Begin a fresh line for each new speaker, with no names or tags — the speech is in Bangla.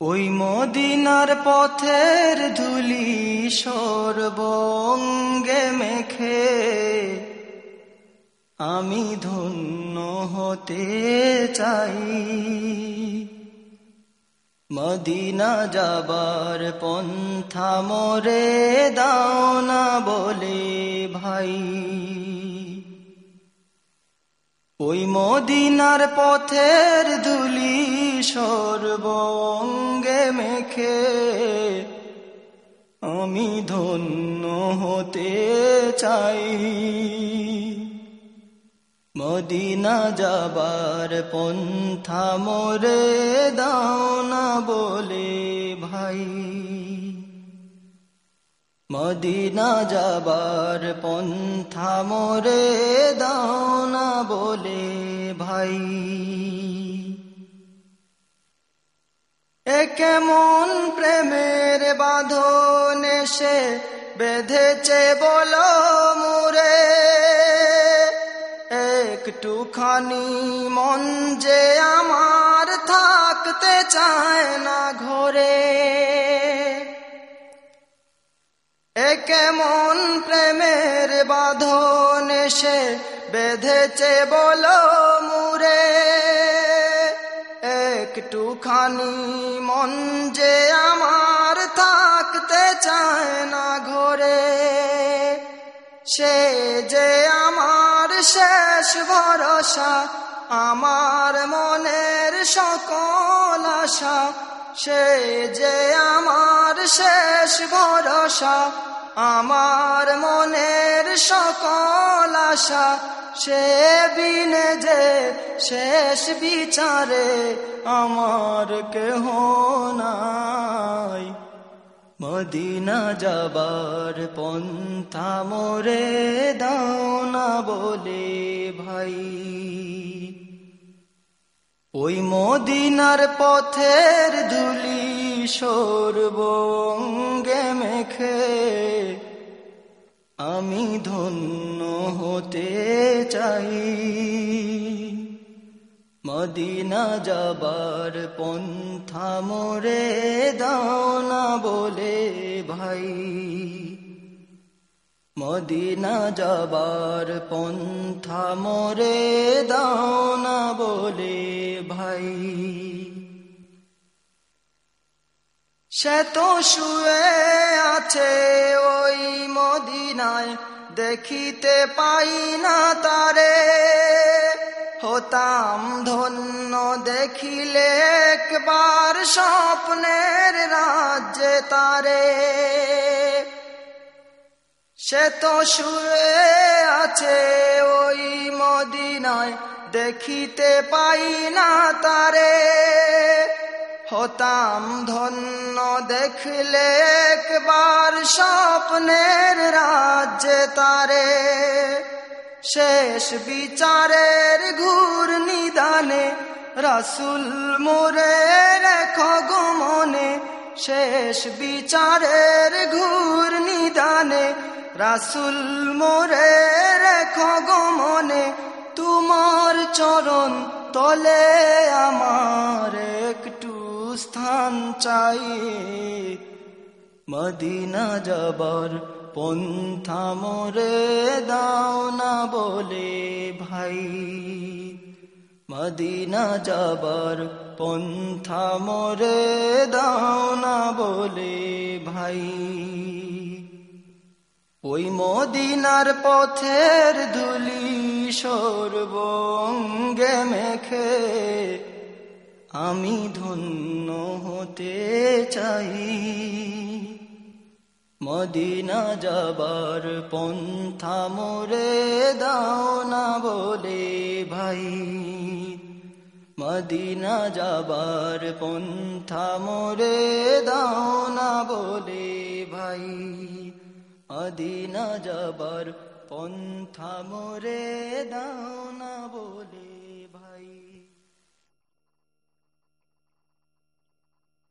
ওই মদিনার পথের ধুলি সর্বঙ্গে মেখে আমি ধন্য হতে চাই। মদিনা যাবার পন্থা মরে দাও না বলে ভাই। ওই মদিনার পথের ধুলি সর্বঙ্গে মেখে আমি ধন্য হতে চাই। মদিনা যাবার পন্থা মোরে দাও না বলে ভাই। মদিনা যাবার পন্থা মোরে দাও না বলে ভাই। এ কেমন প্রেমের বাঁধন এসে বেঁধেছে বলো মুরে। একটুখানি মন যে আমার থাকতে চায় না ঘরে। কেমন প্রেমের বাঁধন এসে বেঁধেছে বলো মুরে একটুখানি মন যে আমার থাকতে চায় না ঘরে, সে যে আমার শেষ ভরসা, আমার মনের সকল আশা, সে যে আমার শেষ ভরসা আমার মনের সকল আশা সে বিনে যে শেষ বিচারে আমার কেহ নাই। মদিনা যাবার পন্থা মোরে দাও না বলে ভাই। ওই মদিনার পথের ধুলি সর্বঙ্গে মেখে আমি ধন্য হতে চাই। মদিনা যাবার পন্থা মোরে দাও না বলে ভাই। মদিনা যাবার পন্থা মোরে দাও না বলে ভাই। সে তো শুয়ে আছে মদিনায় দেখিতে পাই না তারে। হতাম ধন্য দেখিলে একবার স্বপ্নের রাজ্যে তারে। সে তো শুয়ে আছে ওই মদিনায়, দেখিতে পাই না তারে। হতাম ধন্য দেখলে একবার স্বপ্নের রাজ্যে তারে শেষ বিচারের ঘুর নিদানে রাসুল মোরে রেখো গমনে শেষ বিচারের ঘুর নিদানে রাসুল মোরে রেখো তোমার চরণ তলে আমার একটু স্থান চাই মদিনা যাবার পন্থা মোরে দাও না বলে ভাই। মদিনা যাবার পন্থা মোরে দাও না বলে ভাই। ওই মদিনার পথের ধুলি সর্বঙ্গে মেখে আমি ধন্য হতে চাই। মদিনা যাবার পন্থা মোরে দাও না বলে ভাই। মদিনা যাবার পন্থা মোরে দাও না বলে ভাই। মদিনা যাবার পন্থা মোরে দাও না বলে